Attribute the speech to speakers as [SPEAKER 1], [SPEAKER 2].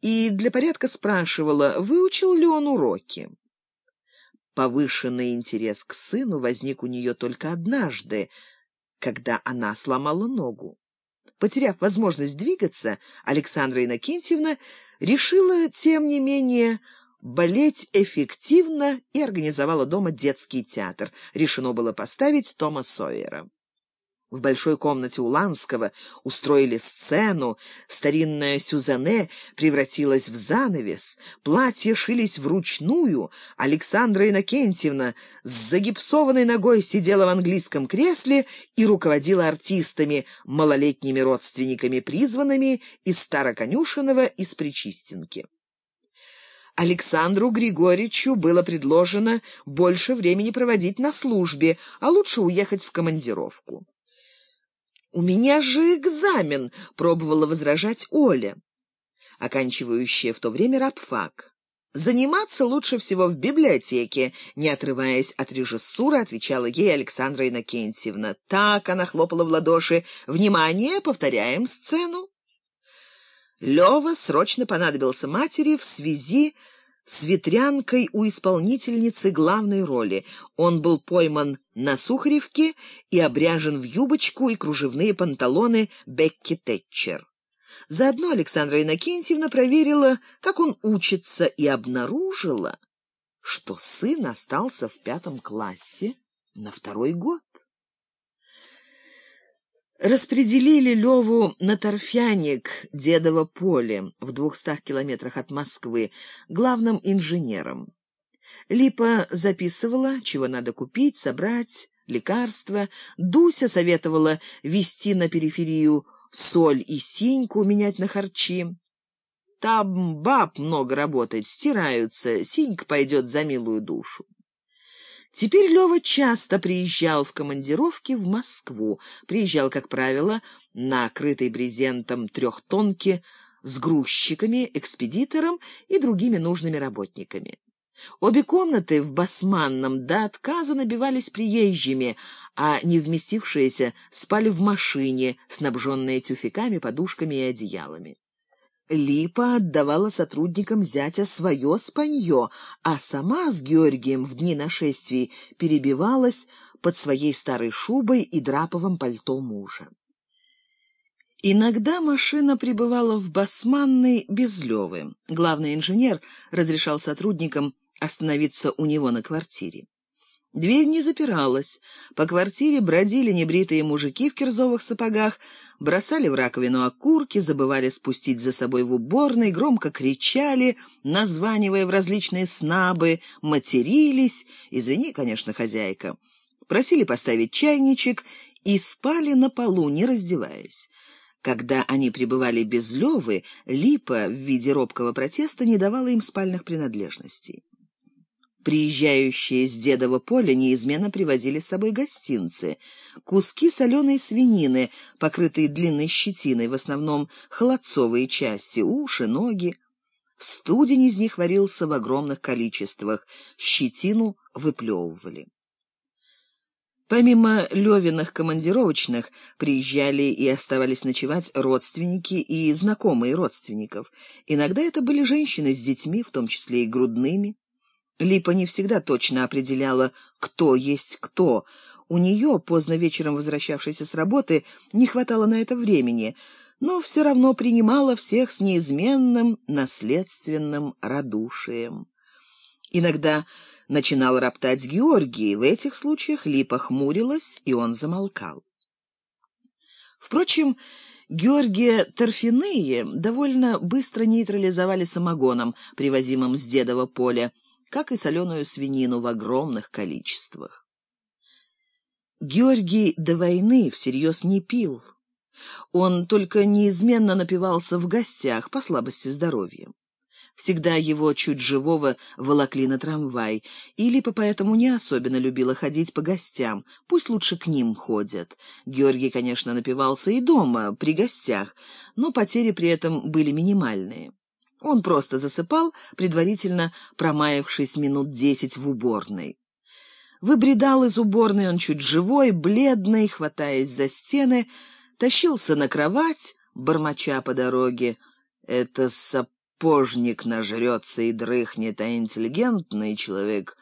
[SPEAKER 1] и для порядка спрашивала, выучил ли он уроки. Повышенный интерес к сыну возник у нее только однажды, когда она сломала ногу. Потеряв возможность двигаться, Александра Иннокентьевна решила, тем не менее, болеть эффективно и организовала дома детский театр. Решено было поставить Тома Сойера. В большой комнате Уланского устроили сцену, старинная сюзанне превратилась в занавес, платья шились вручную, Александра Иннокентьевна с загипсованной ногой сидела в английском кресле и руководила артистами, малолетними родственниками, призванными из Староконюшенного и с Причистенки. Александру Григорьевичу было предложено больше времени проводить на службе, а лучше уехать в командировку. «У меня же экзамен!» — пробовала возражать Оля, оканчивающая в то время рабфак. «Заниматься лучше всего в библиотеке», — не отрываясь от режиссуры, отвечала ей Александра Иннокентьевна. Так она хлопала в ладоши. «Внимание! Повторяем сцену!» Лёва срочно понадобился матери в связи с ветрянкой у исполнительницы главной роли. Он был пойман на Сухаревке и обряжен в юбочку и кружевные панталоны Бекки Тэтчер. Заодно Александра Иннокентьевна проверила, как он учится, и обнаружила, что сын остался в пятом классе на второй год. Распределили Леву на торфяник Дедово поле в двухстах километрах от Москвы главным инженером. Липа записывала, чего надо купить, собрать, лекарства. Дуся советовала везти на периферию соль и синьку, менять на харчи. Там баб много работает, стираются, синька пойдет за милую душу. Теперь Лёва часто приезжал в командировки в Москву. Приезжал, как правило, на крытой брезентом трехтонке с грузчиками, экспедитором и другими нужными работниками. Обе комнаты в Басманном до отказа набивались приезжими, а не вместившиеся спали в машине, снабженные тюфяками, подушками и одеялами. Липа отдавала сотрудникам зятя свое спанье, а сама с Георгием в дни нашествий перебивалась под своей старой шубой и драповым пальто мужа. Иногда машина прибывала в Басманной без Левы. Главный инженер разрешал сотрудникам остановиться у него на квартире. Дверь не запиралась. По квартире бродили небритые мужики в кирзовых сапогах, бросали в раковину окурки, забывали спустить за собой в уборной, громко кричали, названивая в различные снабы, матерились, извини, конечно, хозяйка, просили поставить чайничек и спали на полу, не раздеваясь. Когда они пребывали без Левы, Липа в виде робкого протеста не давала им спальных принадлежностей. Приезжающие с дедова поля неизменно привозили с собой гостинцы. Куски соленой свинины, покрытые длинной щетиной, в основном холодцовые части, уши, ноги. Студень из них варился в огромных количествах, щетину выплевывали. Помимо Левиных командировочных, приезжали и оставались ночевать родственники и знакомые родственников. Иногда это были женщины с детьми, в том числе и грудными. Липа не всегда точно определяла, кто есть кто. У нее, поздно вечером возвращавшейся с работы, не хватало на это времени, но все равно принимала всех с неизменным наследственным радушием. Иногда начинал роптать Георгий, в этих случаях Липа хмурилась, и он замолкал. Впрочем, Георгия торфяные довольно быстро нейтрализовали самогоном, привозимым с дедова поля, как и соленую свинину в огромных количествах. Георгий до войны всерьез не пил. Он только неизменно напивался в гостях по слабости здоровья. Всегда его чуть живого волокли на трамвай, и Липа поэтому не особенно любила ходить по гостям, пусть лучше к ним ходят. Георгий, конечно, напивался и дома, при гостях, но потери при этом были минимальные. Он просто засыпал, предварительно промаявшись минут десять в уборной. Выбредал из уборной он чуть живой, бледный, хватаясь за стены, тащился на кровать, бормоча по дороге. «Это сап сапожник нажрется и дрыхнет, а интеллигентный человек